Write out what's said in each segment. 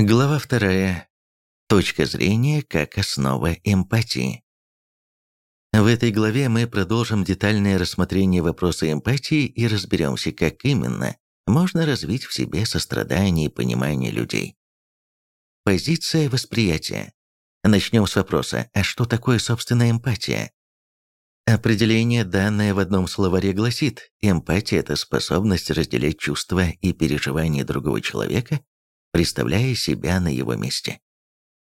Глава вторая. Точка зрения как основа эмпатии. В этой главе мы продолжим детальное рассмотрение вопроса эмпатии и разберемся, как именно можно развить в себе сострадание и понимание людей. Позиция восприятия. Начнем с вопроса, а что такое собственная эмпатия? Определение, данное в одном словаре, гласит, эмпатия – это способность разделять чувства и переживания другого человека, представляя себя на его месте.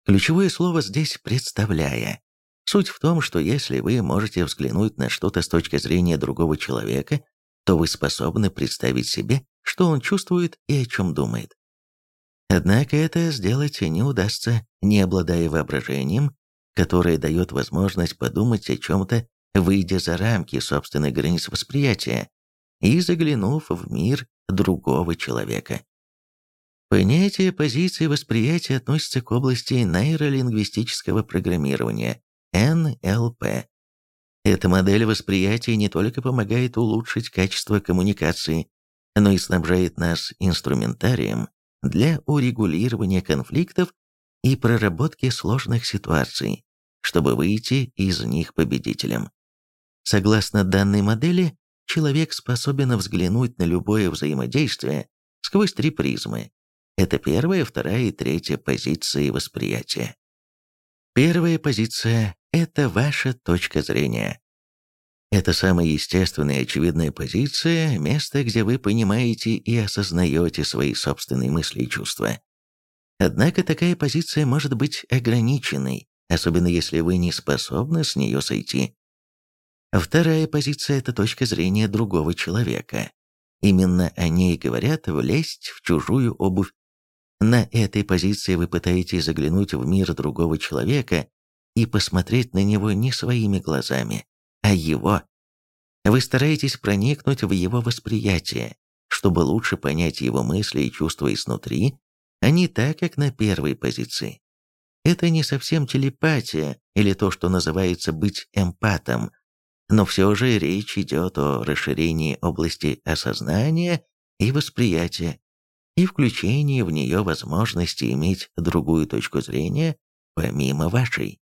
Ключевое слово здесь «представляя». Суть в том, что если вы можете взглянуть на что-то с точки зрения другого человека, то вы способны представить себе, что он чувствует и о чем думает. Однако это сделать не удастся, не обладая воображением, которое дает возможность подумать о чем-то выйдя за рамки собственных границ восприятия и заглянув в мир другого человека. Понятие позиции восприятия относится к области нейролингвистического программирования, НЛП. Эта модель восприятия не только помогает улучшить качество коммуникации, но и снабжает нас инструментарием для урегулирования конфликтов и проработки сложных ситуаций, чтобы выйти из них победителем. Согласно данной модели, человек способен взглянуть на любое взаимодействие сквозь три призмы. Это первая, вторая и третья позиции восприятия. Первая позиция – это ваша точка зрения. Это самая естественная и очевидная позиция, место, где вы понимаете и осознаете свои собственные мысли и чувства. Однако такая позиция может быть ограниченной, особенно если вы не способны с нее сойти. Вторая позиция – это точка зрения другого человека. Именно о ней говорят влезть в чужую обувь. На этой позиции вы пытаетесь заглянуть в мир другого человека и посмотреть на него не своими глазами, а его. Вы стараетесь проникнуть в его восприятие, чтобы лучше понять его мысли и чувства изнутри, а не так, как на первой позиции. Это не совсем телепатия или то, что называется быть эмпатом – но все же речь идет о расширении области осознания и восприятия и включении в нее возможности иметь другую точку зрения помимо вашей.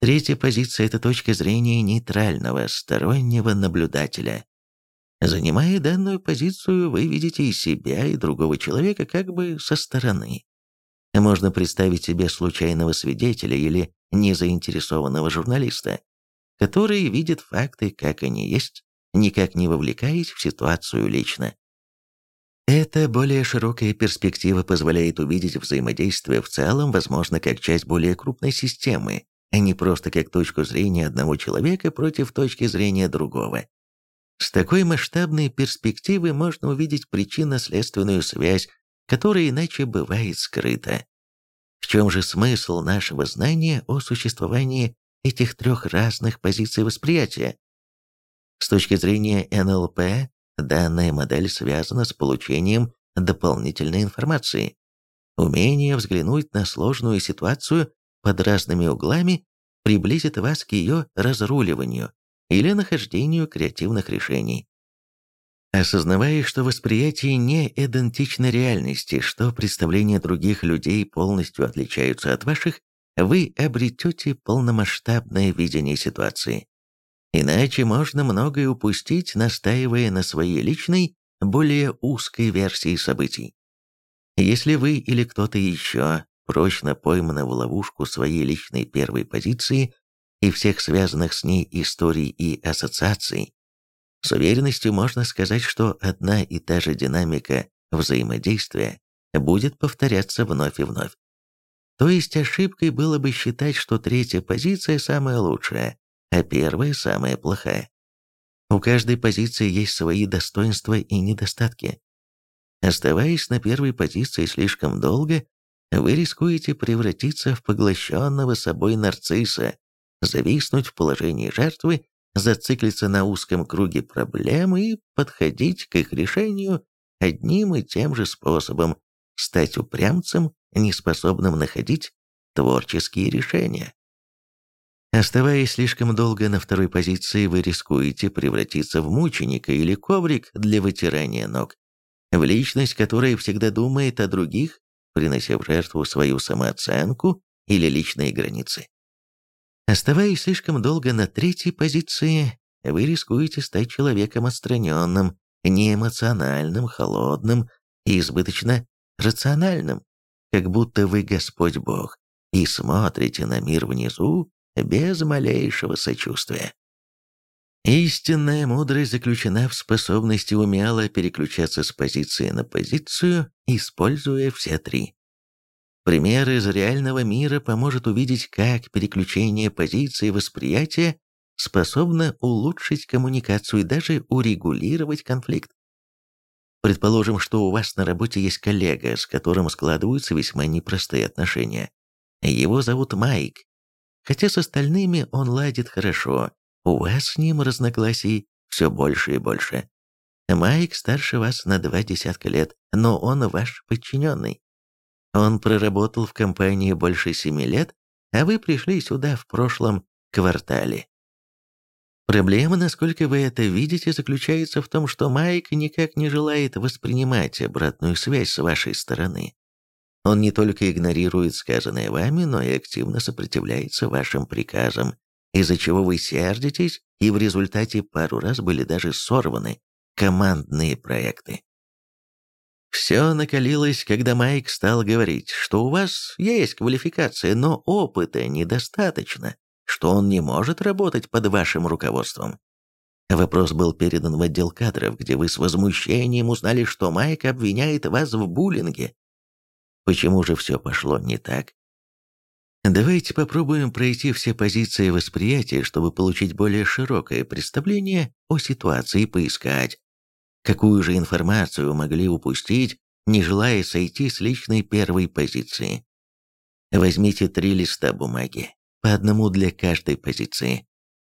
Третья позиция – это точка зрения нейтрального, стороннего наблюдателя. Занимая данную позицию, вы видите и себя, и другого человека как бы со стороны. Можно представить себе случайного свидетеля или незаинтересованного журналиста, который видит факты, как они есть, никак не вовлекаясь в ситуацию лично. Эта более широкая перспектива позволяет увидеть взаимодействие в целом, возможно, как часть более крупной системы, а не просто как точку зрения одного человека против точки зрения другого. С такой масштабной перспективы можно увидеть причинно-следственную связь, которая иначе бывает скрыта. В чем же смысл нашего знания о существовании этих трех разных позиций восприятия. С точки зрения НЛП, данная модель связана с получением дополнительной информации. Умение взглянуть на сложную ситуацию под разными углами приблизит вас к ее разруливанию или нахождению креативных решений. Осознавая, что восприятие не идентично реальности, что представления других людей полностью отличаются от ваших, вы обретете полномасштабное видение ситуации. Иначе можно многое упустить, настаивая на своей личной, более узкой версии событий. Если вы или кто-то еще прочно пойманы в ловушку своей личной первой позиции и всех связанных с ней историй и ассоциаций, с уверенностью можно сказать, что одна и та же динамика взаимодействия будет повторяться вновь и вновь. То есть ошибкой было бы считать, что третья позиция самая лучшая, а первая самая плохая. У каждой позиции есть свои достоинства и недостатки. Оставаясь на первой позиции слишком долго, вы рискуете превратиться в поглощенного собой нарцисса, зависнуть в положении жертвы, зациклиться на узком круге проблем и подходить к их решению одним и тем же способом, стать упрямцем неспособным находить творческие решения. Оставаясь слишком долго на второй позиции, вы рискуете превратиться в мученика или коврик для вытирания ног, в личность, которая всегда думает о других принося в жертву свою самооценку или личные границы. Оставаясь слишком долго на третьей позиции, вы рискуете стать человеком отстраненным, неэмоциональным, холодным и избыточно рациональным, как будто вы Господь Бог, и смотрите на мир внизу без малейшего сочувствия. Истинная мудрость заключена в способности умело переключаться с позиции на позицию, используя все три. Пример из реального мира поможет увидеть, как переключение позиции восприятия способно улучшить коммуникацию и даже урегулировать конфликт. Предположим, что у вас на работе есть коллега, с которым складываются весьма непростые отношения. Его зовут Майк. Хотя с остальными он ладит хорошо, у вас с ним разногласий все больше и больше. Майк старше вас на два десятка лет, но он ваш подчиненный. Он проработал в компании больше семи лет, а вы пришли сюда в прошлом квартале. Проблема, насколько вы это видите, заключается в том, что Майк никак не желает воспринимать обратную связь с вашей стороны. Он не только игнорирует сказанное вами, но и активно сопротивляется вашим приказам, из-за чего вы сердитесь, и в результате пару раз были даже сорваны командные проекты. Все накалилось, когда Майк стал говорить, что у вас есть квалификация, но опыта недостаточно, что он не может работать под вашим руководством. Вопрос был передан в отдел кадров, где вы с возмущением узнали, что Майк обвиняет вас в буллинге. Почему же все пошло не так? Давайте попробуем пройти все позиции восприятия, чтобы получить более широкое представление о ситуации и поискать, какую же информацию могли упустить, не желая сойти с личной первой позиции. Возьмите три листа бумаги, по одному для каждой позиции.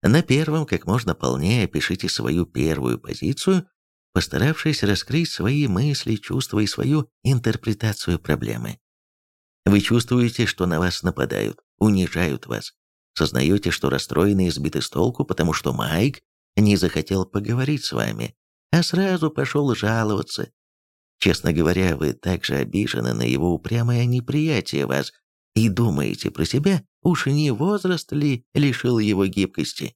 На первом как можно полнее опишите свою первую позицию, постаравшись раскрыть свои мысли, чувства и свою интерпретацию проблемы. Вы чувствуете, что на вас нападают, унижают вас. Сознаете, что расстроены и сбиты с толку, потому что Майк не захотел поговорить с вами, а сразу пошел жаловаться. Честно говоря, вы также обижены на его упрямое неприятие вас и думаете про себя, уж не возраст ли лишил его гибкости.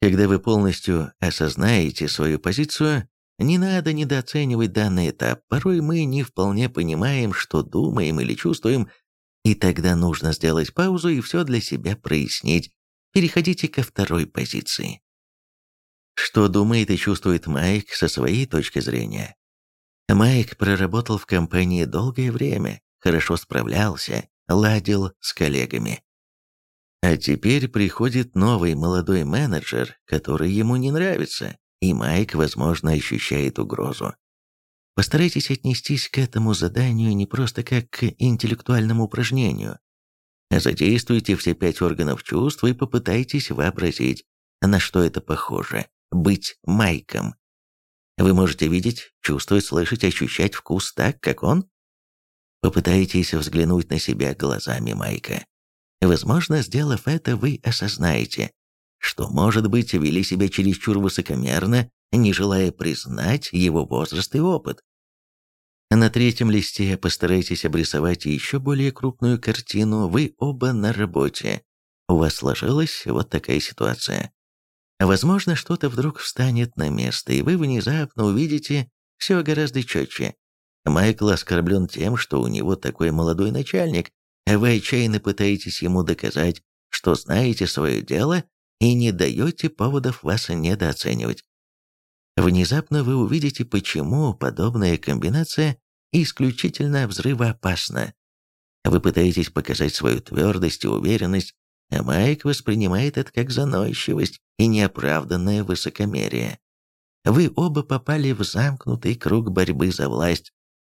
Когда вы полностью осознаете свою позицию, не надо недооценивать данный этап. Порой мы не вполне понимаем, что думаем или чувствуем, и тогда нужно сделать паузу и все для себя прояснить. Переходите ко второй позиции. Что думает и чувствует Майк со своей точки зрения? Майк проработал в компании долгое время, хорошо справлялся, ладил с коллегами. А теперь приходит новый молодой менеджер, который ему не нравится, и Майк, возможно, ощущает угрозу. Постарайтесь отнестись к этому заданию не просто как к интеллектуальному упражнению. Задействуйте все пять органов чувств и попытайтесь вообразить, на что это похоже – быть Майком. Вы можете видеть, чувствовать, слышать, ощущать вкус так, как он? Попытайтесь взглянуть на себя глазами Майка. Возможно, сделав это, вы осознаете, что, может быть, вели себя чересчур высокомерно, не желая признать его возраст и опыт. На третьем листе постарайтесь обрисовать еще более крупную картину. Вы оба на работе. У вас сложилась вот такая ситуация. Возможно, что-то вдруг встанет на место, и вы внезапно увидите все гораздо четче. Майкл оскорблен тем, что у него такой молодой начальник, вы отчаянно пытаетесь ему доказать, что знаете свое дело и не даете поводов вас недооценивать. Внезапно вы увидите, почему подобная комбинация исключительно взрывоопасна. Вы пытаетесь показать свою твердость и уверенность, а Майк воспринимает это как заносчивость и неоправданное высокомерие. Вы оба попали в замкнутый круг борьбы за власть,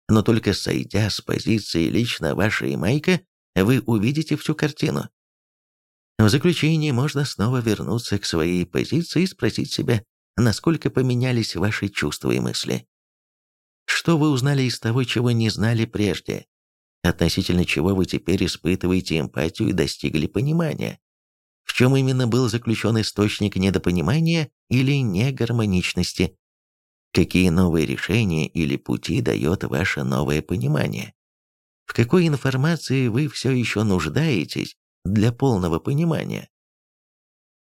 но только сойдя с позиции лично вашей Майка, вы увидите всю картину. В заключение можно снова вернуться к своей позиции и спросить себя, насколько поменялись ваши чувства и мысли. Что вы узнали из того, чего не знали прежде? Относительно чего вы теперь испытываете эмпатию и достигли понимания? В чем именно был заключен источник недопонимания или негармоничности? Какие новые решения или пути дает ваше новое понимание? В какой информации вы все еще нуждаетесь для полного понимания?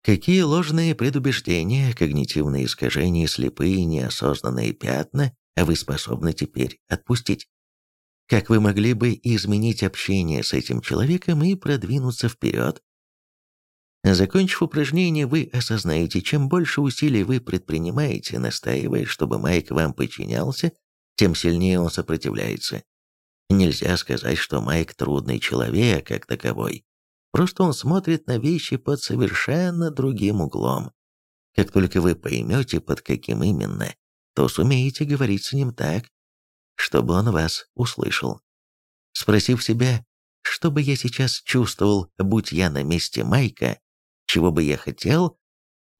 Какие ложные предубеждения, когнитивные искажения, слепые неосознанные пятна вы способны теперь отпустить? Как вы могли бы изменить общение с этим человеком и продвинуться вперед? Закончив упражнение, вы осознаете, чем больше усилий вы предпринимаете, настаивая, чтобы Майк вам подчинялся, тем сильнее он сопротивляется. Нельзя сказать, что Майк трудный человек, как таковой. Просто он смотрит на вещи под совершенно другим углом. Как только вы поймете, под каким именно, то сумеете говорить с ним так, чтобы он вас услышал. Спросив себя, что бы я сейчас чувствовал, будь я на месте Майка, чего бы я хотел,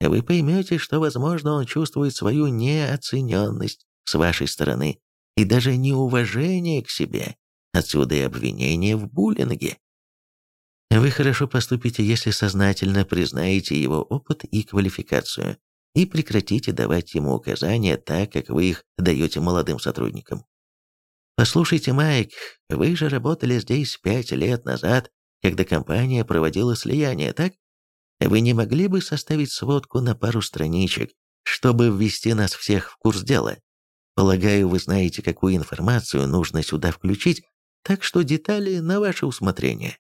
вы поймете, что, возможно, он чувствует свою неоцененность с вашей стороны и даже неуважение к себе, отсюда и обвинение в буллинге. Вы хорошо поступите, если сознательно признаете его опыт и квалификацию и прекратите давать ему указания так, как вы их даете молодым сотрудникам. Послушайте, Майк, вы же работали здесь пять лет назад, когда компания проводила слияние, так? Вы не могли бы составить сводку на пару страничек, чтобы ввести нас всех в курс дела? Полагаю, вы знаете, какую информацию нужно сюда включить, так что детали на ваше усмотрение.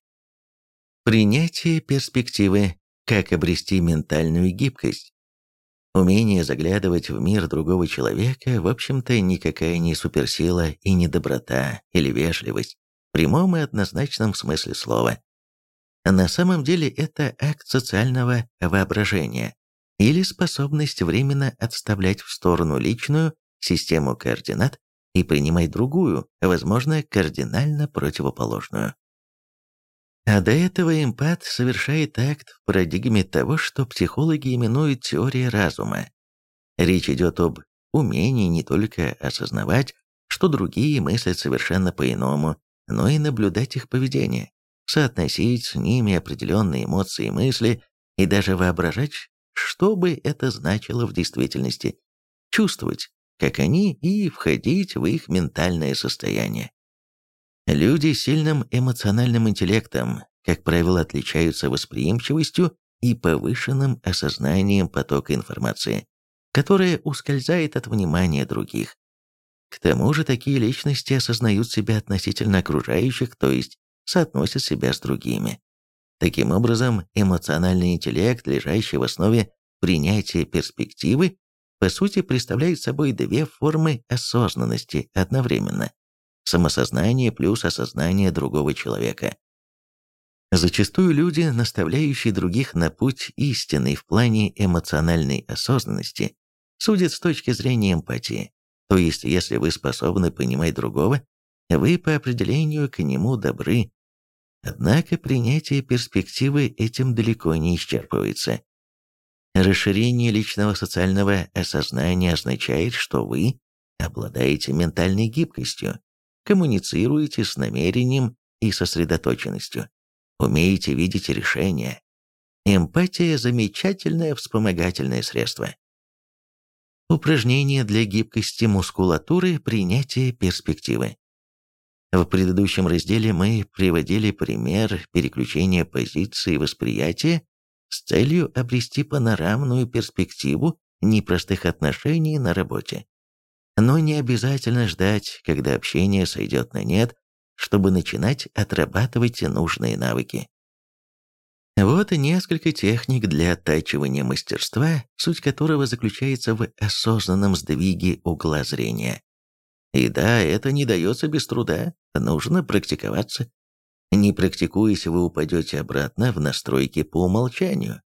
Принятие перспективы. Как обрести ментальную гибкость. Умение заглядывать в мир другого человека, в общем-то, никакая не суперсила и не доброта или вежливость, в прямом и однозначном смысле слова. На самом деле это акт социального воображения или способность временно отставлять в сторону личную систему координат и принимать другую, возможно, кардинально противоположную. А до этого эмпат совершает акт в парадигме того, что психологи именуют теорией разума. Речь идет об умении не только осознавать, что другие мыслят совершенно по-иному, но и наблюдать их поведение, соотносить с ними определенные эмоции и мысли и даже воображать, что бы это значило в действительности, чувствовать, как они, и входить в их ментальное состояние. Люди с сильным эмоциональным интеллектом, как правило, отличаются восприимчивостью и повышенным осознанием потока информации, которая ускользает от внимания других. К тому же такие личности осознают себя относительно окружающих, то есть соотносят себя с другими. Таким образом, эмоциональный интеллект, лежащий в основе принятия перспективы, по сути представляет собой две формы осознанности одновременно самосознание плюс осознание другого человека. Зачастую люди, наставляющие других на путь истины в плане эмоциональной осознанности, судят с точки зрения эмпатии. То есть, если вы способны понимать другого, вы по определению к нему добры. Однако принятие перспективы этим далеко не исчерпывается. Расширение личного социального осознания означает, что вы обладаете ментальной гибкостью, коммуницируете с намерением и сосредоточенностью, умеете видеть решения. Эмпатия – замечательное вспомогательное средство. Упражнение для гибкости мускулатуры принятия перспективы. В предыдущем разделе мы приводили пример переключения позиции восприятия с целью обрести панорамную перспективу непростых отношений на работе. Но не обязательно ждать, когда общение сойдет на нет, чтобы начинать отрабатывать нужные навыки. Вот и несколько техник для оттачивания мастерства, суть которого заключается в осознанном сдвиге угла зрения. И да, это не дается без труда, нужно практиковаться. Не практикуясь, вы упадете обратно в настройки по умолчанию.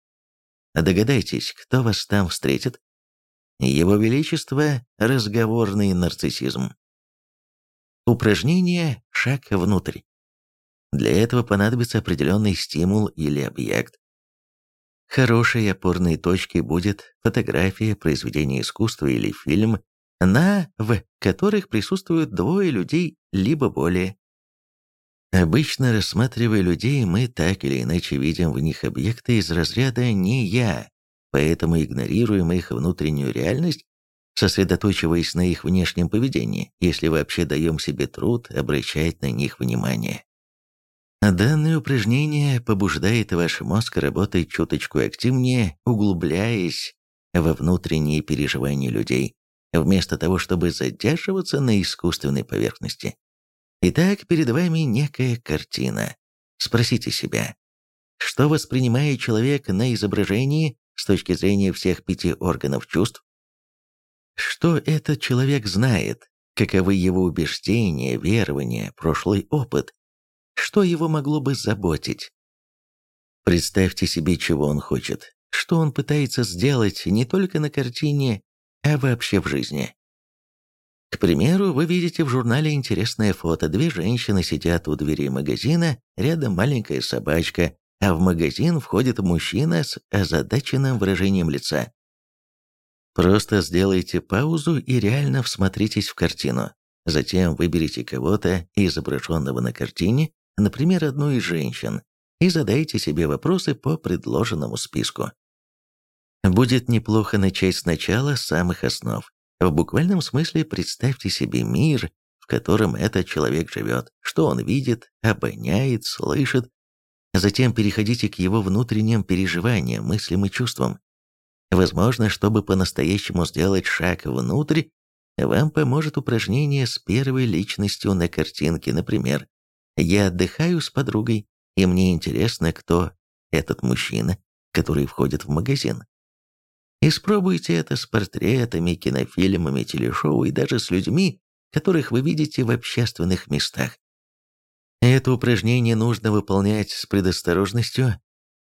Догадайтесь, кто вас там встретит? Его Величество – разговорный нарциссизм. Упражнение «Шаг внутрь». Для этого понадобится определенный стимул или объект. Хорошей опорной точкой будет фотография, произведение искусства или фильм, на в которых присутствуют двое людей либо более. Обычно, рассматривая людей, мы так или иначе видим в них объекты из разряда «не я», поэтому игнорируем их внутреннюю реальность сосредоточиваясь на их внешнем поведении, если вообще даем себе труд обращать на них внимание. Данное упражнение побуждает ваш мозг работать чуточку активнее, углубляясь во внутренние переживания людей, вместо того, чтобы задерживаться на искусственной поверхности. Итак, перед вами некая картина. Спросите себя, что воспринимает человек на изображении с точки зрения всех пяти органов чувств? Что этот человек знает? Каковы его убеждения, верования, прошлый опыт? Что его могло бы заботить? Представьте себе, чего он хочет, что он пытается сделать не только на картине, а вообще в жизни. К примеру, вы видите в журнале интересное фото. Две женщины сидят у двери магазина, рядом маленькая собачка, а в магазин входит мужчина с озадаченным выражением лица. Просто сделайте паузу и реально всмотритесь в картину. Затем выберите кого-то, изображенного на картине, например, одну из женщин, и задайте себе вопросы по предложенному списку. Будет неплохо начать сначала с самых основ. В буквальном смысле представьте себе мир, в котором этот человек живет, что он видит, обоняет, слышит. Затем переходите к его внутренним переживаниям, мыслям и чувствам. Возможно, чтобы по-настоящему сделать шаг внутрь, вам поможет упражнение с первой личностью на картинке, например, «Я отдыхаю с подругой, и мне интересно, кто этот мужчина, который входит в магазин». Испробуйте это с портретами, кинофильмами, телешоу и даже с людьми, которых вы видите в общественных местах. Это упражнение нужно выполнять с предосторожностью,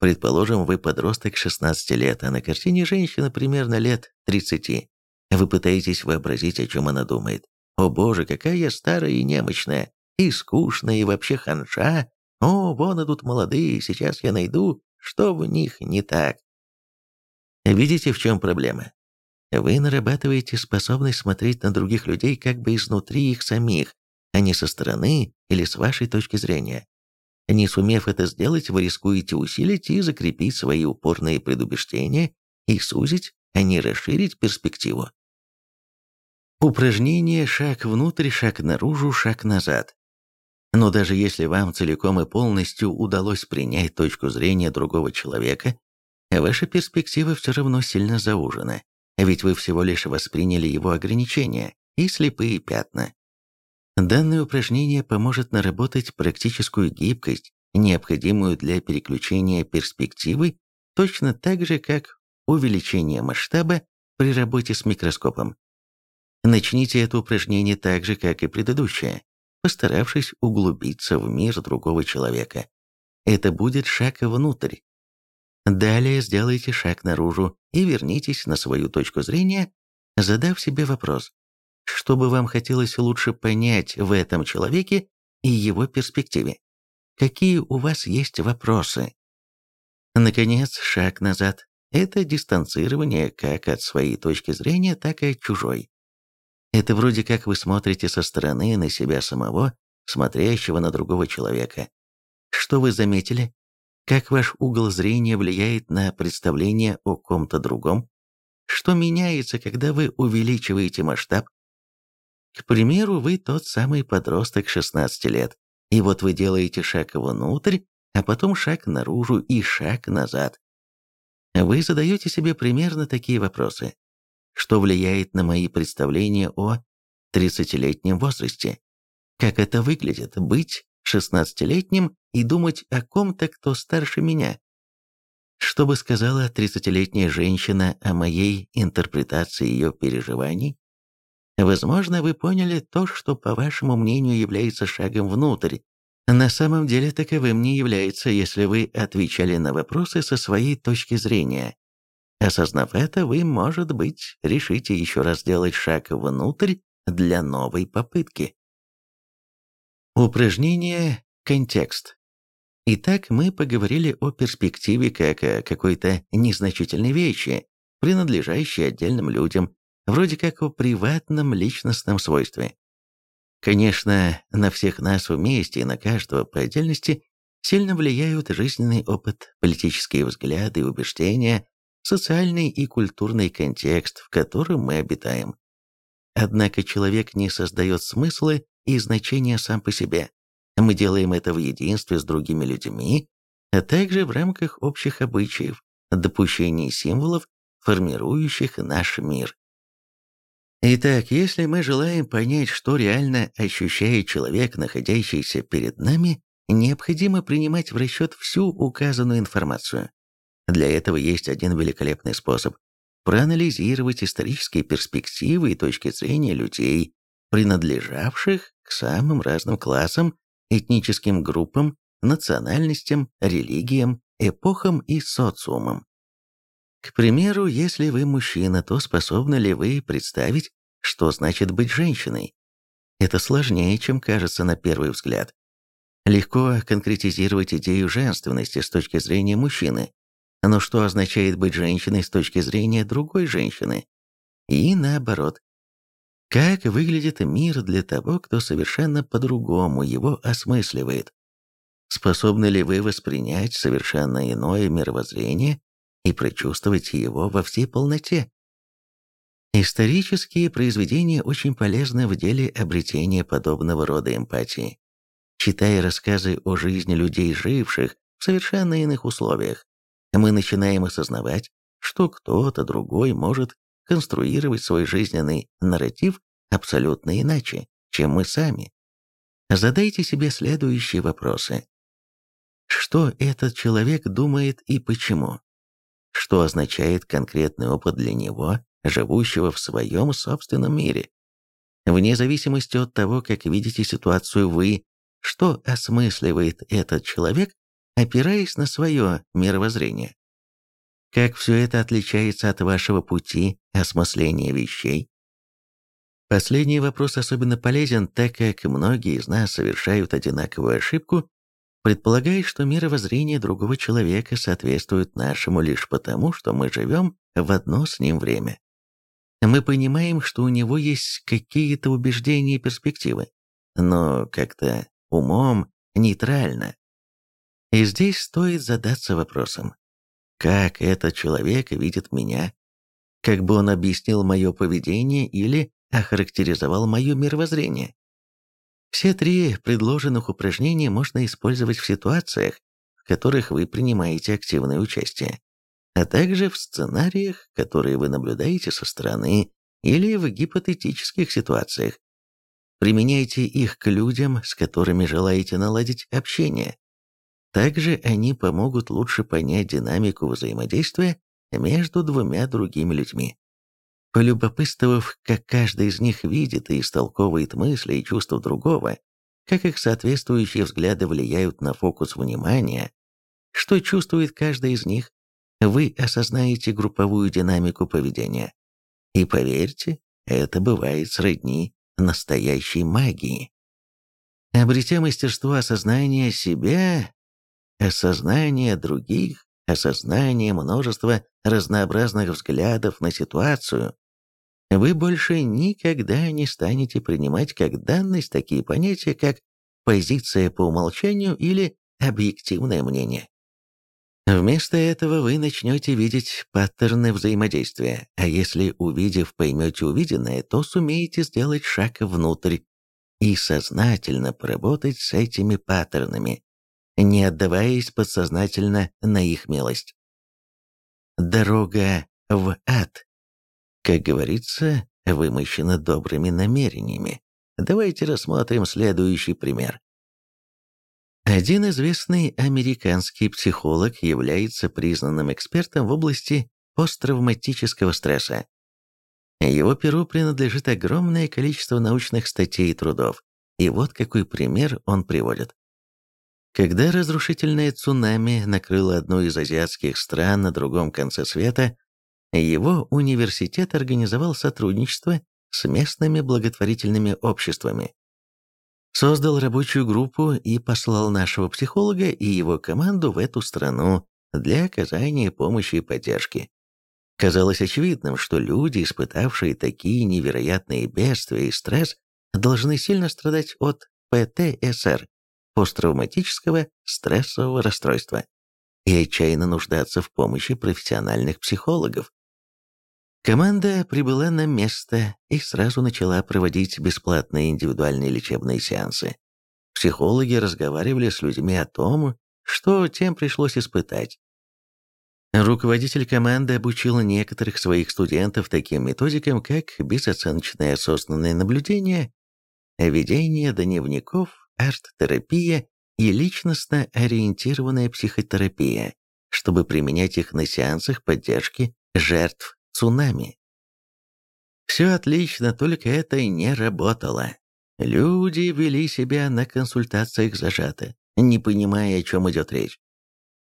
Предположим, вы подросток 16 лет, а на картине женщина примерно лет 30. Вы пытаетесь вообразить, о чем она думает. «О боже, какая я старая и немощная, и скучная, и вообще ханша! О, вон идут молодые, сейчас я найду, что в них не так». Видите, в чем проблема? Вы нарабатываете способность смотреть на других людей как бы изнутри их самих, а не со стороны или с вашей точки зрения. Не сумев это сделать, вы рискуете усилить и закрепить свои упорные предубеждения и сузить, а не расширить перспективу. Упражнение «шаг внутрь, шаг наружу, шаг назад». Но даже если вам целиком и полностью удалось принять точку зрения другого человека, ваша перспектива все равно сильно заужена, ведь вы всего лишь восприняли его ограничения и слепые пятна. Данное упражнение поможет наработать практическую гибкость, необходимую для переключения перспективы, точно так же, как увеличение масштаба при работе с микроскопом. Начните это упражнение так же, как и предыдущее, постаравшись углубиться в мир другого человека. Это будет шаг внутрь. Далее сделайте шаг наружу и вернитесь на свою точку зрения, задав себе вопрос, что бы вам хотелось лучше понять в этом человеке и его перспективе? Какие у вас есть вопросы? Наконец, шаг назад – это дистанцирование как от своей точки зрения, так и от чужой. Это вроде как вы смотрите со стороны на себя самого, смотрящего на другого человека. Что вы заметили? Как ваш угол зрения влияет на представление о ком-то другом? Что меняется, когда вы увеличиваете масштаб? К примеру, вы тот самый подросток 16 лет, и вот вы делаете шаг внутрь, а потом шаг наружу и шаг назад. Вы задаете себе примерно такие вопросы. Что влияет на мои представления о 30-летнем возрасте? Как это выглядит быть 16-летним и думать о ком-то, кто старше меня? Что бы сказала 30-летняя женщина о моей интерпретации ее переживаний? Возможно, вы поняли то, что, по вашему мнению, является шагом внутрь. На самом деле таковым не является, если вы отвечали на вопросы со своей точки зрения. Осознав это, вы, может быть, решите еще раз сделать шаг внутрь для новой попытки. Упражнение «Контекст». Итак, мы поговорили о перспективе как о какой-то незначительной вещи, принадлежащей отдельным людям, вроде как о приватном личностном свойстве. Конечно, на всех нас вместе и на каждого по отдельности сильно влияют жизненный опыт, политические взгляды и убеждения, социальный и культурный контекст, в котором мы обитаем. Однако человек не создает смыслы и значения сам по себе. Мы делаем это в единстве с другими людьми, а также в рамках общих обычаев, допущений символов, формирующих наш мир. Итак, если мы желаем понять, что реально ощущает человек, находящийся перед нами, необходимо принимать в расчет всю указанную информацию. Для этого есть один великолепный способ – проанализировать исторические перспективы и точки зрения людей, принадлежавших к самым разным классам, этническим группам, национальностям, религиям, эпохам и социумам. К примеру, если вы мужчина, то способны ли вы представить, что значит быть женщиной? Это сложнее, чем кажется на первый взгляд. Легко конкретизировать идею женственности с точки зрения мужчины, но что означает быть женщиной с точки зрения другой женщины? И наоборот. Как выглядит мир для того, кто совершенно по-другому его осмысливает? Способны ли вы воспринять совершенно иное мировоззрение и прочувствовать его во всей полноте? Исторические произведения очень полезны в деле обретения подобного рода эмпатии. Читая рассказы о жизни людей, живших в совершенно иных условиях, мы начинаем осознавать, что кто-то другой может конструировать свой жизненный нарратив абсолютно иначе, чем мы сами. Задайте себе следующие вопросы. Что этот человек думает и почему? Что означает конкретный опыт для него, живущего в своем собственном мире? Вне зависимости от того, как видите ситуацию вы, что осмысливает этот человек, опираясь на свое мировоззрение? Как все это отличается от вашего пути осмысления вещей? Последний вопрос особенно полезен, так как многие из нас совершают одинаковую ошибку предполагая, что мировоззрение другого человека соответствует нашему лишь потому, что мы живем в одно с ним время. Мы понимаем, что у него есть какие-то убеждения и перспективы, но как-то умом нейтрально. И здесь стоит задаться вопросом, как этот человек видит меня, как бы он объяснил мое поведение или охарактеризовал мое мировоззрение. Все три предложенных упражнения можно использовать в ситуациях, в которых вы принимаете активное участие, а также в сценариях, которые вы наблюдаете со стороны или в гипотетических ситуациях. Применяйте их к людям, с которыми желаете наладить общение. Также они помогут лучше понять динамику взаимодействия между двумя другими людьми. Полюбопытствовав, как каждый из них видит и истолковывает мысли и чувства другого, как их соответствующие взгляды влияют на фокус внимания, что чувствует каждый из них, вы осознаете групповую динамику поведения. И поверьте, это бывает сродни настоящей магии. Обретя мастерство осознания себя, осознания других, осознания множества разнообразных взглядов на ситуацию, вы больше никогда не станете принимать как данность такие понятия, как позиция по умолчанию или объективное мнение. Вместо этого вы начнете видеть паттерны взаимодействия, а если, увидев, поймете увиденное, то сумеете сделать шаг внутрь и сознательно поработать с этими паттернами, не отдаваясь подсознательно на их милость. Дорога в ад как говорится, вымощена добрыми намерениями. Давайте рассмотрим следующий пример. Один известный американский психолог является признанным экспертом в области посттравматического стресса. Его перу принадлежит огромное количество научных статей и трудов. И вот какой пример он приводит. Когда разрушительное цунами накрыло одну из азиатских стран на другом конце света, его университет организовал сотрудничество с местными благотворительными обществами. Создал рабочую группу и послал нашего психолога и его команду в эту страну для оказания помощи и поддержки. Казалось очевидным, что люди, испытавшие такие невероятные бедствия и стресс, должны сильно страдать от ПТСР, посттравматического стрессового расстройства, и отчаянно нуждаться в помощи профессиональных психологов. Команда прибыла на место и сразу начала проводить бесплатные индивидуальные лечебные сеансы. Психологи разговаривали с людьми о том, что тем пришлось испытать. Руководитель команды обучил некоторых своих студентов таким методикам, как безоценочное осознанное наблюдение, ведение дневников, арт-терапия и личностно-ориентированная психотерапия, чтобы применять их на сеансах поддержки жертв цунами. Все отлично, только это не работало. Люди вели себя на консультациях зажато, не понимая, о чем идет речь.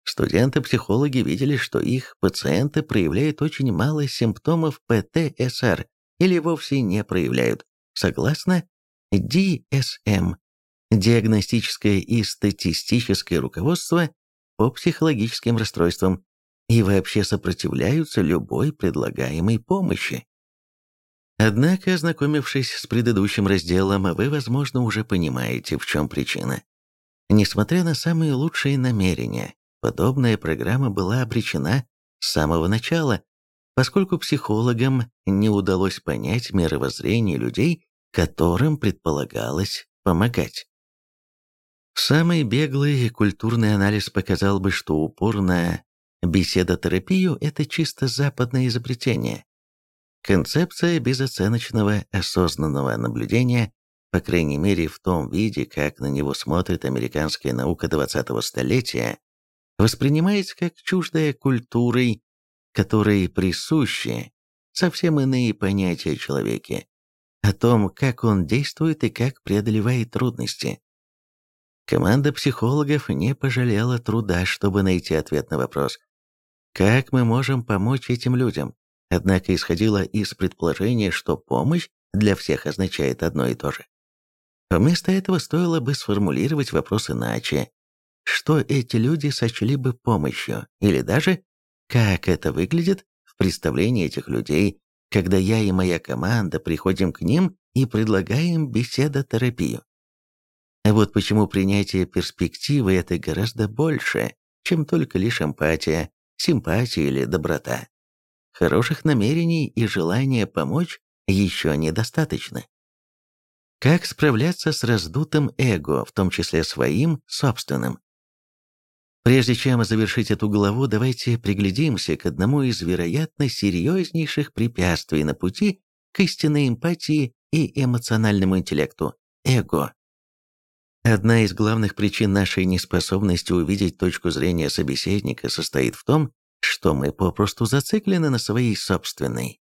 Студенты-психологи видели, что их пациенты проявляют очень мало симптомов ПТСР или вовсе не проявляют, согласно DSM – диагностическое и статистическое руководство по психологическим расстройствам и вообще сопротивляются любой предлагаемой помощи. Однако, ознакомившись с предыдущим разделом, вы, возможно, уже понимаете, в чем причина. Несмотря на самые лучшие намерения, подобная программа была обречена с самого начала, поскольку психологам не удалось понять мировоззрение людей, которым предполагалось помогать. Самый беглый культурный анализ показал бы, что упор на беседотерапию – это чисто западное изобретение, Концепция безоценочного осознанного наблюдения, по крайней мере в том виде, как на него смотрит американская наука 20-го столетия, воспринимается как чуждая культурой, которой присущи совсем иные понятия о человеке, о том, как он действует и как преодолевает трудности. Команда психологов не пожалела труда, чтобы найти ответ на вопрос, как мы можем помочь этим людям однако исходила из предположения, что помощь для всех означает одно и то же. Вместо этого стоило бы сформулировать вопрос иначе. Что эти люди сочли бы помощью? Или даже, как это выглядит в представлении этих людей, когда я и моя команда приходим к ним и предлагаем беседотерапию? Вот почему принятие перспективы – это гораздо больше, чем только лишь эмпатия, симпатия или доброта. Хороших намерений и желания помочь еще недостаточно. Как справляться с раздутым эго, в том числе своим собственным? Прежде чем завершить эту главу, давайте приглядимся к одному из, вероятно, серьезнейших препятствий на пути к истинной эмпатии и эмоциональному интеллекту – эго. Одна из главных причин нашей неспособности увидеть точку зрения собеседника состоит в том, что мы попросту зациклены на своей собственной.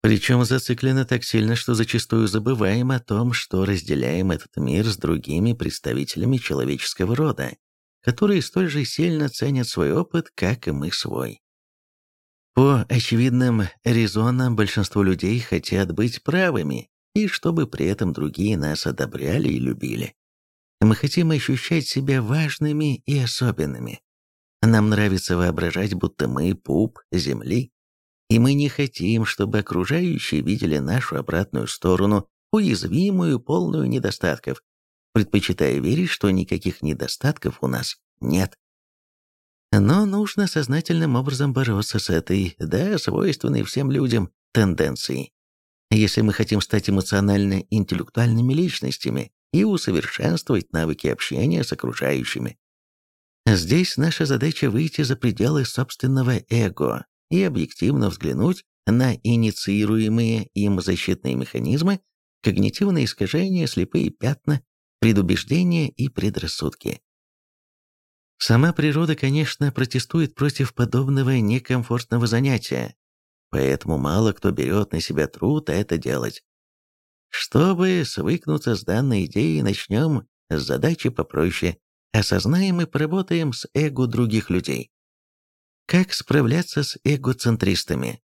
Причем зациклены так сильно, что зачастую забываем о том, что разделяем этот мир с другими представителями человеческого рода, которые столь же сильно ценят свой опыт, как и мы свой. По очевидным резонам большинство людей хотят быть правыми, и чтобы при этом другие нас одобряли и любили. Мы хотим ощущать себя важными и особенными. Нам нравится воображать, будто мы пуп Земли, и мы не хотим, чтобы окружающие видели нашу обратную сторону, уязвимую, полную недостатков, предпочитая верить, что никаких недостатков у нас нет. Но нужно сознательным образом бороться с этой, да, свойственной всем людям, тенденцией. Если мы хотим стать эмоционально-интеллектуальными личностями и усовершенствовать навыки общения с окружающими, Здесь наша задача выйти за пределы собственного эго и объективно взглянуть на инициируемые им защитные механизмы, когнитивные искажения, слепые пятна, предубеждения и предрассудки. Сама природа, конечно, протестует против подобного некомфортного занятия, поэтому мало кто берет на себя труд это делать. Чтобы свыкнуться с данной идеей, начнем с задачи попроще осознаем и поработаем с эго других людей. Как справляться с эгоцентристами?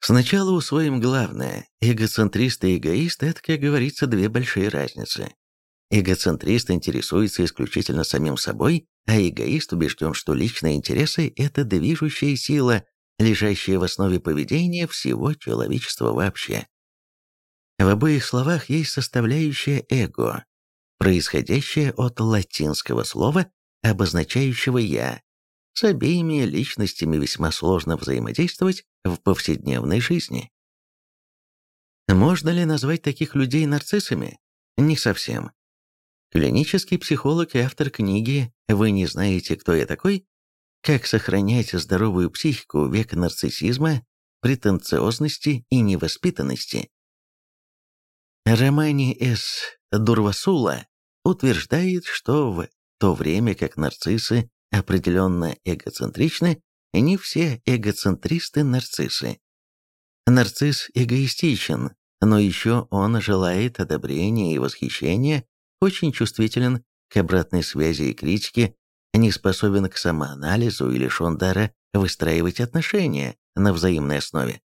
Сначала усвоим главное. Эгоцентрист и эгоист – это, как говорится, две большие разницы. Эгоцентрист интересуется исключительно самим собой, а эгоист убежден, что личные интересы – это движущая сила, лежащая в основе поведения всего человечества вообще. В обоих словах есть составляющая эго, происходящее от латинского слова, обозначающего «я». С обеими личностями весьма сложно взаимодействовать, в повседневной жизни. Можно ли назвать таких людей нарциссами? Не совсем. Клинический психолог и автор книги «Вы не знаете, кто я такой?» «Как сохранять здоровую психику век нарциссизма, претенциозности и невоспитанности». Романи С. Дурвасула утверждает, что в то время как нарциссы определенно эгоцентричны, не все эгоцентристы нарциссы. Нарцисс эгоистичен, но еще он желает одобрения и восхищения, очень чувствителен к обратной связи и критике, не способен к самоанализу и лишен дара выстраивать отношения на взаимной основе.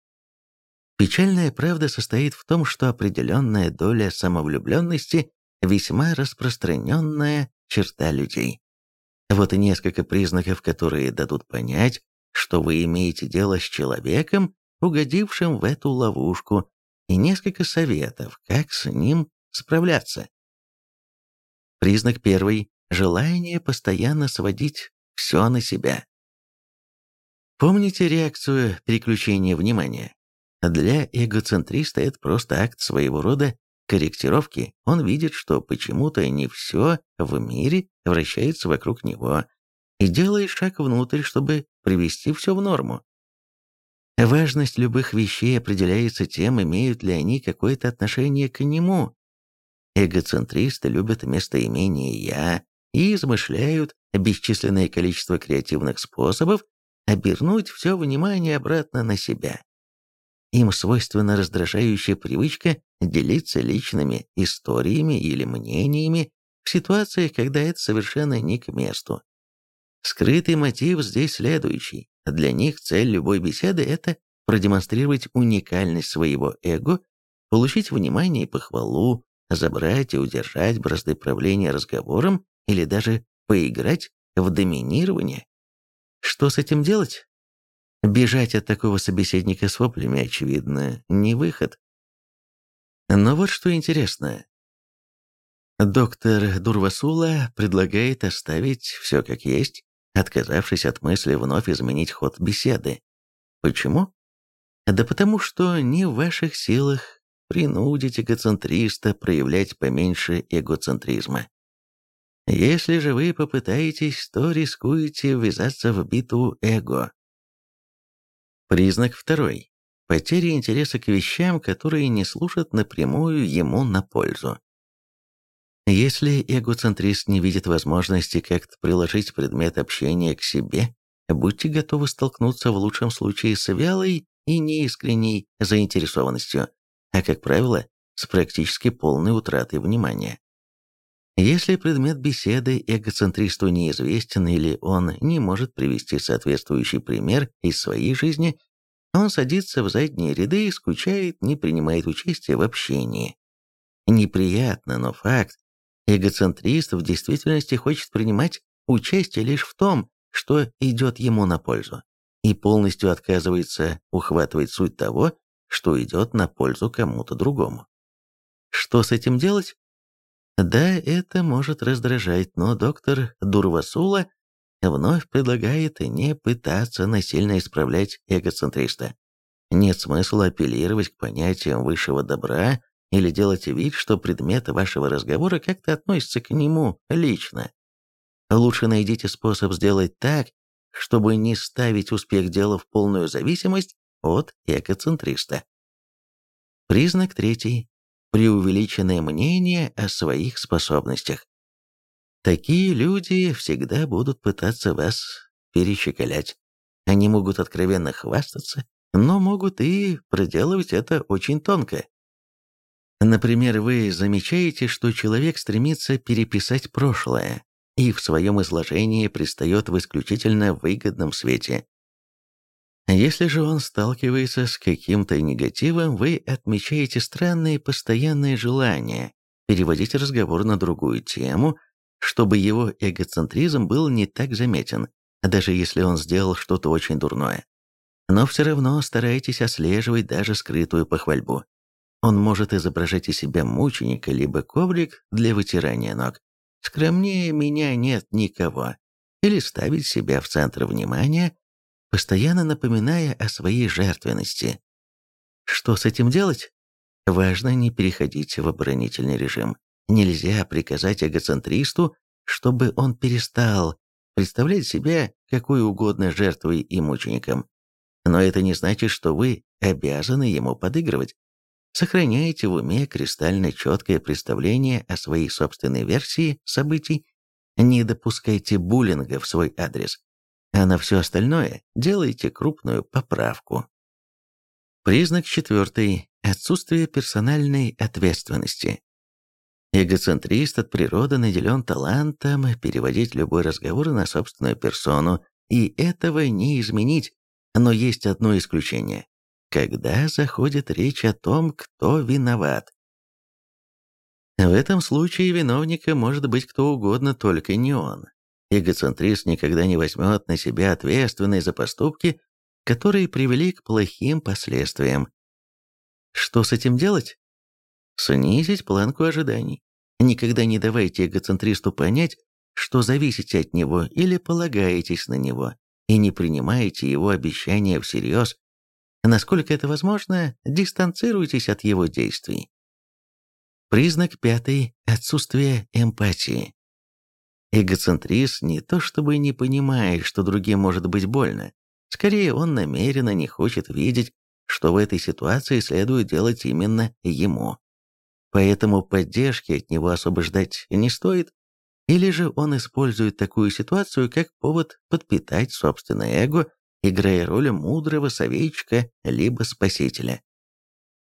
Печальная правда состоит в том, что определенная доля самовлюбленности – весьма распространенная черта людей. Вот и несколько признаков, которые дадут понять, что вы имеете дело с человеком, угодившим в эту ловушку, и несколько советов, как с ним справляться. Признак первый – желание постоянно сводить все на себя. Помните реакцию переключения внимания? Для эгоцентриста это просто акт своего рода корректировки. Он видит, что почему-то не все в мире вращается вокруг него, и делает шаг внутрь, чтобы привести все в норму. Важность любых вещей определяется тем, имеют ли они какое-то отношение к нему. Эгоцентристы любят местоимение «я» и измышляют бесчисленное количество креативных способов обернуть все внимание обратно на себя. Им свойственна раздражающая привычка делиться личными историями или мнениями в ситуациях, когда это совершенно не к месту. Скрытый мотив здесь следующий. Для них цель любой беседы – это продемонстрировать уникальность своего эго, получить внимание и похвалу, забрать и удержать бразды правления разговором или даже поиграть в доминирование. Что с этим делать? Бежать от такого собеседника с воплями, очевидно, не выход. Но вот что интересно. Доктор Дурвасула предлагает оставить все как есть, отказавшись от мысли вновь изменить ход беседы. Почему? Да потому что не в ваших силах принудить эгоцентриста проявлять поменьше эгоцентризма. Если же вы попытаетесь, то рискуете ввязаться в битву эго. Признак второй. Потеря интереса к вещам, которые не служат напрямую ему на пользу. Если эгоцентрист не видит возможности как-то приложить предмет общения к себе, будьте готовы столкнуться в лучшем случае с вялой и неискренней заинтересованностью, а, как правило, с практически полной утратой внимания. Если предмет беседы эгоцентристу неизвестен или он не может привести соответствующий пример из своей жизни, он садится в задние ряды и скучает, не принимает участия в общении. Неприятно, но факт. Эгоцентрист в действительности хочет принимать участие лишь в том, что идет ему на пользу, и полностью отказывается ухватывать суть того, что идет на пользу кому-то другому. Что с этим делать? Да, это может раздражать, но доктор Дурвасула вновь предлагает не пытаться насильно исправлять эгоцентриста. Нет смысла апеллировать к понятиям высшего добра или делать вид, что предмет вашего разговора как-то относится к нему лично. Лучше найдите способ сделать так, чтобы не ставить успех дела в полную зависимость от эгоцентриста. Признак третий преувеличенное мнение о своих способностях. Такие люди всегда будут пытаться вас перещеколять. Они могут откровенно хвастаться, но могут и проделывать это очень тонко. Например, вы замечаете, что человек стремится переписать прошлое и в своем изложении предстает в исключительно выгодном свете. Если же он сталкивается с каким-то негативом, вы отмечаете странные постоянные желания переводить разговор на другую тему, чтобы его эгоцентризм был не так заметен, даже если он сделал что-то очень дурное. Но все равно старайтесь отслеживать даже скрытую похвальбу. Он может изображать из себя мученика, либо коврик для вытирания ног. Скромнее меня нет никого. Или ставить себя в центр внимания, постоянно напоминая о своей жертвенности. Что с этим делать? Важно не переходить в оборонительный режим. Нельзя приказать эгоцентристу, чтобы он перестал представлять себя какой угодно жертвой и мучеником. Но это не значит, что вы обязаны ему подыгрывать. Сохраняйте в уме кристально четкое представление о своей собственной версии событий, не допускайте буллинга в свой адрес, а на все остальное делайте крупную поправку. Признак четвертый – отсутствие персональной ответственности. Эгоцентрист от природы наделен талантом переводить любой разговор на собственную персону, и этого не изменить, но есть одно исключение. Когда заходит речь о том, кто виноват. В этом случае виновником может быть кто угодно, только не он. Эгоцентрист никогда не возьмет на себя ответственность за поступки, которые привели к плохим последствиям. Что с этим делать? Снизить планку ожиданий. Никогда не давайте эгоцентристу понять, что зависите от него или полагаетесь на него, и не принимаете его обещания всерьез. Насколько это возможно, дистанцируйтесь от его действий. Признак пятый – отсутствие эмпатии. Эгоцентрист не то чтобы не понимает, что другим может быть больно, скорее он намеренно не хочет видеть, что в этой ситуации следует делать именно ему. Поэтому поддержки от него освобождать не стоит, или же он использует такую ситуацию как повод подпитать собственное эго, играя роль мудрого советчика либо спасителя.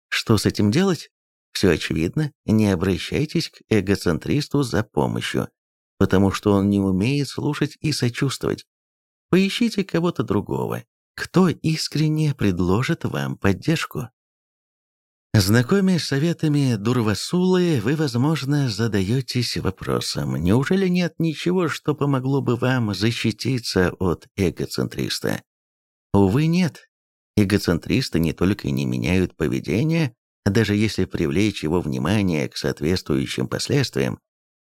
Что с этим делать? Все очевидно, не обращайтесь к эгоцентристу за помощью, потому что он не умеет слушать и сочувствовать. Поищите кого-то другого, кто искренне предложит вам поддержку. Знакомясь с советами Дурвасулы, вы, возможно, задаетесь вопросом, неужели нет ничего, что помогло бы вам защититься от эгоцентриста? Увы, нет. Эгоцентристы не только не меняют поведение, даже если привлечь его внимание к соответствующим последствиям,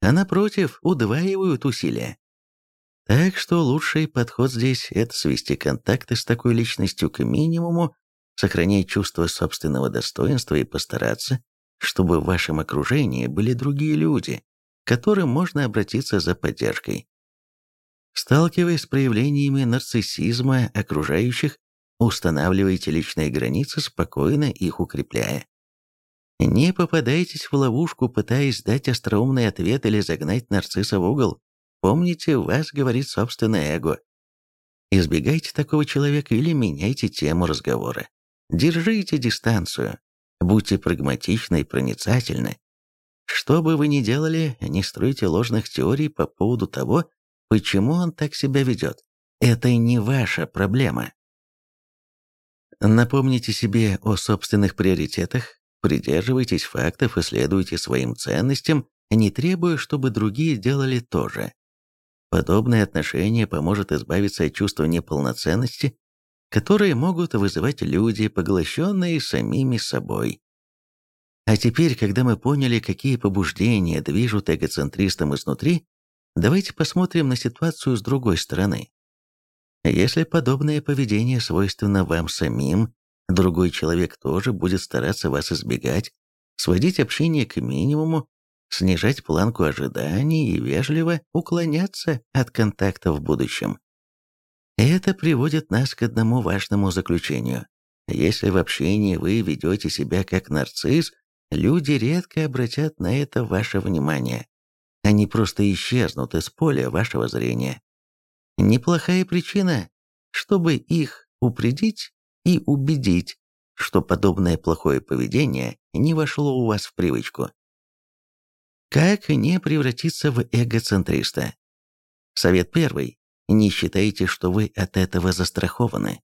а напротив, удваивают усилия. Так что лучший подход здесь – это свести контакты с такой личностью к минимуму, сохранять чувство собственного достоинства и постараться, чтобы в вашем окружении были другие люди, к которым можно обратиться за поддержкой. Сталкиваясь с проявлениями нарциссизма окружающих, устанавливайте личные границы, спокойно их укрепляя. Не попадайтесь в ловушку, пытаясь дать остроумный ответ или загнать нарцисса в угол. Помните, вас говорит собственное эго. Избегайте такого человека или меняйте тему разговора. Держите дистанцию. Будьте прагматичны и проницательны. Что бы вы ни делали, не стройте ложных теорий по поводу того, почему он так себя ведет. Это не ваша проблема. Напомните себе о собственных приоритетах, Придерживайтесь фактов и следуйте своим ценностям, не требуя, чтобы другие делали то же. Подобное отношение поможет избавиться от чувства неполноценности, которые могут вызывать люди, поглощенные самими собой. А теперь, когда мы поняли, какие побуждения движут эгоцентристам изнутри, давайте посмотрим на ситуацию с другой стороны. Если подобное поведение свойственно вам самим, Другой человек тоже будет стараться вас избегать, сводить общение к минимуму, снижать планку ожиданий и вежливо уклоняться от контакта в будущем. Это приводит нас к одному важному заключению. Если в общении вы ведете себя как нарцисс, люди редко обратят на это ваше внимание. Они просто исчезнут из поля вашего зрения. Неплохая причина, чтобы их упредить и убедить, что подобное плохое поведение не вошло у вас в привычку. Как не превратиться в эгоцентриста? Совет первый. Не считайте, что вы от этого застрахованы.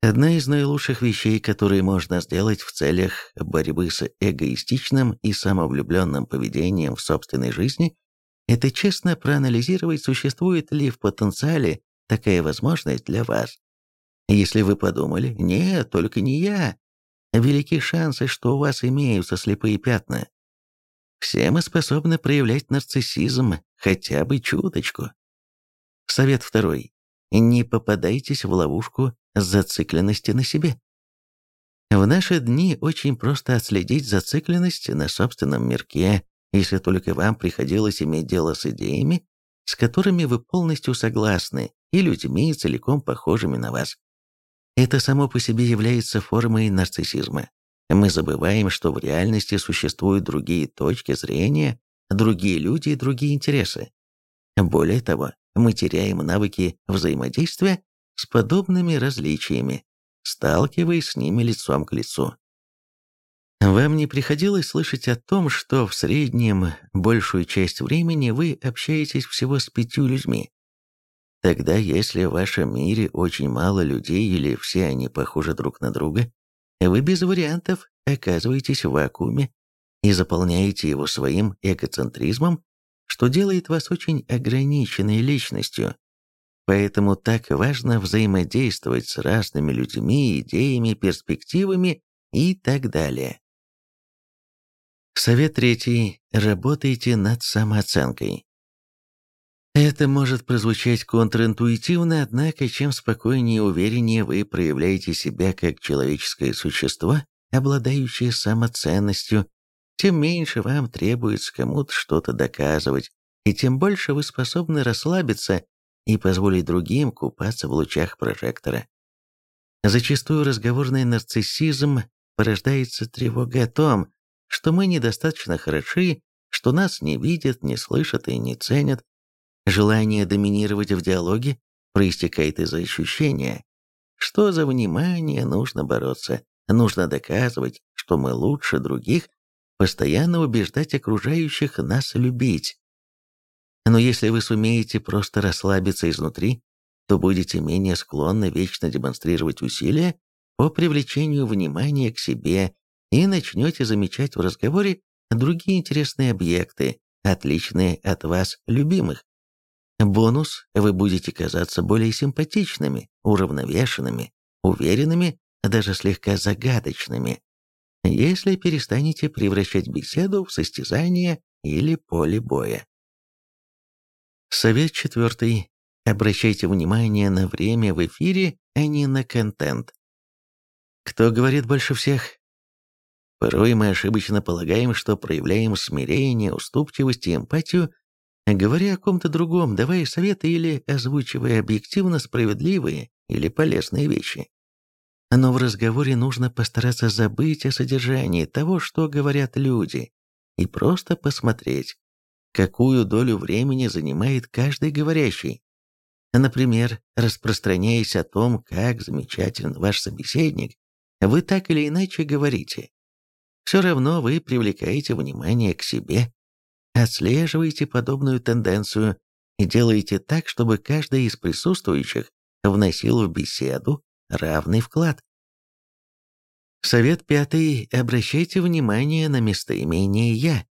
Одна из наилучших вещей, которые можно сделать в целях борьбы с эгоистичным и самовлюбленным поведением в собственной жизни, это честно проанализировать, существует ли в потенциале такая возможность для вас. Если вы подумали, нет, только не я, велики шансы, что у вас имеются слепые пятна. Все мы способны проявлять нарциссизм хотя бы чуточку. Совет второй. не попадайтесь в ловушку зацикленности на себе. В наши дни очень просто отследить зацикленность на собственном мирке, если только вам приходилось иметь дело с идеями, с которыми вы полностью согласны, и людьми, целиком похожими на вас. Это само по себе является формой нарциссизма. Мы забываем, что в реальности существуют другие точки зрения, другие люди и другие интересы. Более того, мы теряем навыки взаимодействия с подобными различиями, сталкиваясь с ними лицом к лицу. Вам не приходилось слышать о том, что в среднем большую часть времени вы общаетесь всего с пятью людьми? Тогда, если в вашем мире очень мало людей или все они похожи друг на друга, вы без вариантов оказываетесь в вакууме и заполняете его своим эгоцентризмом, что делает вас очень ограниченной личностью. Поэтому так важно взаимодействовать с разными людьми, идеями, перспективами и так далее. Совет третий. Работайте над самооценкой. Это может прозвучать контринтуитивно, однако чем спокойнее и увереннее вы проявляете себя как человеческое существо, обладающее самоценностью, тем меньше вам требуется кому-то что-то доказывать, и тем больше вы способны расслабиться и позволить другим купаться в лучах прожектора. Зачастую разговорный нарциссизм порождается тревога о том, что мы недостаточно хороши, что нас не видят, не слышат и не ценят. Желание доминировать в диалоге проистекает из ощущения, что за внимание нужно бороться, нужно доказывать, что мы лучше других, постоянно убеждать окружающих нас любить. Но если вы сумеете просто расслабиться изнутри, то будете менее склонны вечно демонстрировать усилия по привлечению внимания к себе и начнете замечать в разговоре другие интересные объекты, отличные от вас любимых. Бонус – вы будете казаться более симпатичными, уравновешенными, уверенными, даже слегка загадочными, если перестанете превращать беседу в состязание или поле боя. Совет четвертый. Обращайте внимание на время в эфире, а не на контент. Кто говорит больше всех? Порой мы ошибочно полагаем, что проявляем смирение, уступчивость и эмпатию, говоря о ком-то другом, давая советы или озвучивая объективно справедливые или полезные вещи. Но в разговоре нужно постараться забыть о содержании того, что говорят люди, и просто посмотреть, какую долю времени занимает каждый говорящий. Например, распространяясь о том, как замечателен ваш собеседник, вы так или иначе говорите все равно вы привлекаете внимание к себе. Отслеживайте подобную тенденцию и делайте так, чтобы каждый из присутствующих вносил в беседу равный вклад. Совет пятый. Обращайте внимание на местоимение «я».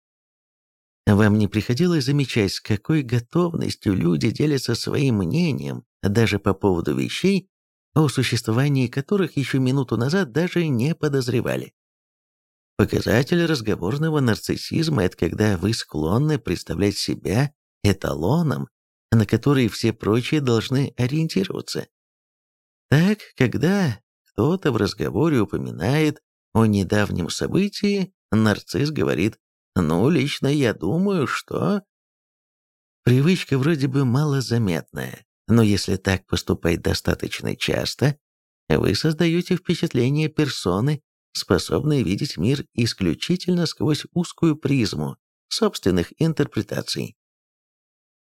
Вам не приходилось замечать, с какой готовностью люди делятся своим мнением даже по поводу вещей, о существовании которых еще минуту назад даже не подозревали. Показатель разговорного нарциссизма – это когда вы склонны представлять себя эталоном, на который все прочие должны ориентироваться. Так, когда кто-то в разговоре упоминает о недавнем событии, нарцисс говорит «Ну, лично я думаю, что...» Привычка вроде бы малозаметная, но если так поступать достаточно часто, вы создаете впечатление персоны, способные видеть мир исключительно сквозь узкую призму собственных интерпретаций.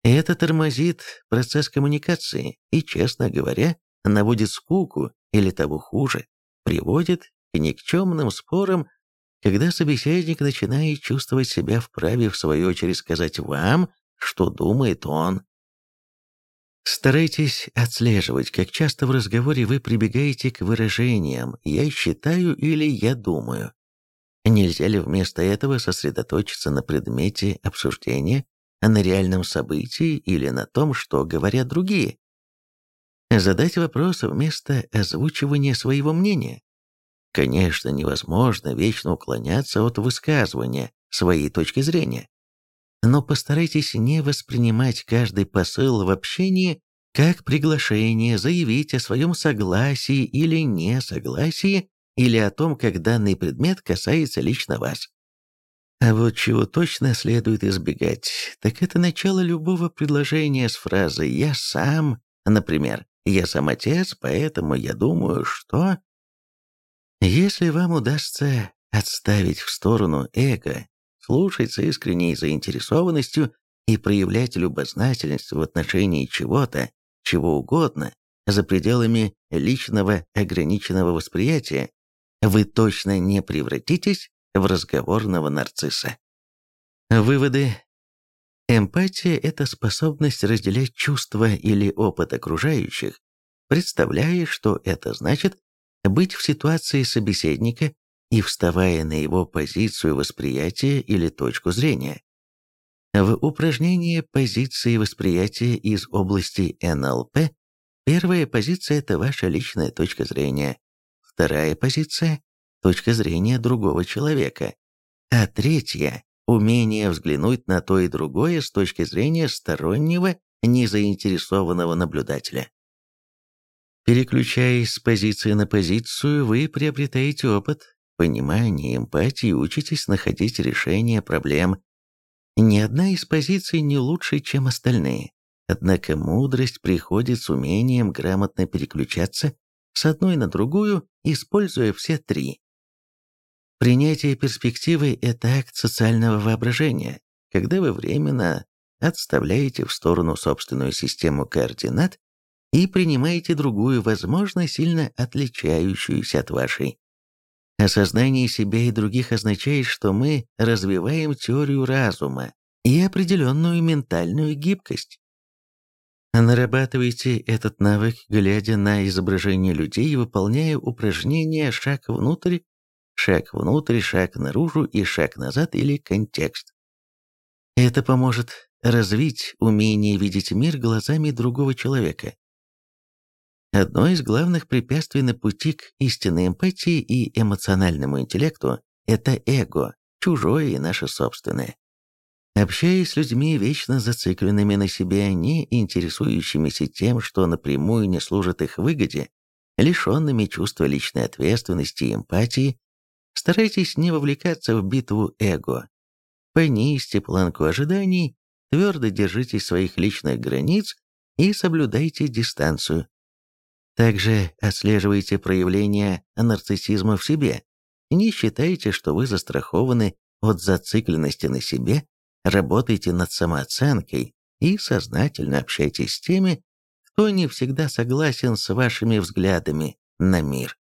Это тормозит процесс коммуникации и, честно говоря, наводит скуку или того хуже, приводит к никчемным спорам, когда собеседник начинает чувствовать себя вправе в свою очередь сказать вам, что думает он. Старайтесь отслеживать, как часто в разговоре вы прибегаете к выражениям «я считаю» или «я думаю». Нельзя ли вместо этого сосредоточиться на предмете обсуждения, а на реальном событии или на том, что говорят другие? Задать вопрос вместо озвучивания своего мнения. Конечно, невозможно вечно уклоняться от высказывания своей точки зрения. Но постарайтесь не воспринимать каждый посыл в общении как приглашение заявить о своем согласии или несогласии, или о том, как данный предмет касается лично вас. А вот чего точно следует избегать, так это начало любого предложения с фразой «я сам», например, «я сам отец, поэтому я думаю, что...» Если вам удастся отставить в сторону эго, слушать с искренней заинтересованностью и проявлять любознательность в отношении чего-то, чего угодно, за пределами личного ограниченного восприятия, вы точно не превратитесь в разговорного нарцисса. Выводы. Эмпатия – это способность разделять чувства или опыт окружающих, представляя, что это значит быть в ситуации собеседника и вставая на его позицию восприятия или точку зрения. В упражнении позиции восприятия из области НЛП первая позиция – это ваша личная точка зрения, вторая позиция точка зрения другого человека, а третья – умение взглянуть на то и другое с точки зрения стороннего, незаинтересованного наблюдателя. Переключаясь с позиции на позицию, вы приобретаете опыт, понимание, эмпатии, учитесь находить решение проблем. Ни одна из позиций не лучше, чем остальные. Однако мудрость приходит с умением грамотно переключаться с одной на другую, используя все три. Принятие перспективы – это акт социального воображения, когда вы временно отставляете в сторону собственную систему координат и принимаете другую, возможно, сильно отличающуюся от вашей. Осознание себя и других означает, что мы развиваем теорию разума и определенную ментальную гибкость. Нарабатывайте этот навык, глядя на изображение людей выполняя упражнения «шаг внутрь», Шаг внутрь, шаг наружу и шаг назад или контекст. Это поможет развить умение видеть мир глазами другого человека. Одно из главных препятствий на пути к истинной эмпатии и эмоциональному интеллекту – это эго, чужое и наше собственное. Общаясь с людьми, вечно зацикленными на себе, не интересующимися тем, что напрямую не служит их выгоде, лишенными чувства личной ответственности и эмпатии, Старайтесь не вовлекаться в битву эго. Понизьте планку ожиданий, твердо держитесь своих личных границ и соблюдайте дистанцию. Также отслеживайте проявления нарциссизма в себе. Не считайте, что вы застрахованы от зацикленности на себе, работайте над самооценкой и сознательно общайтесь с теми, кто не всегда согласен с вашими взглядами на мир.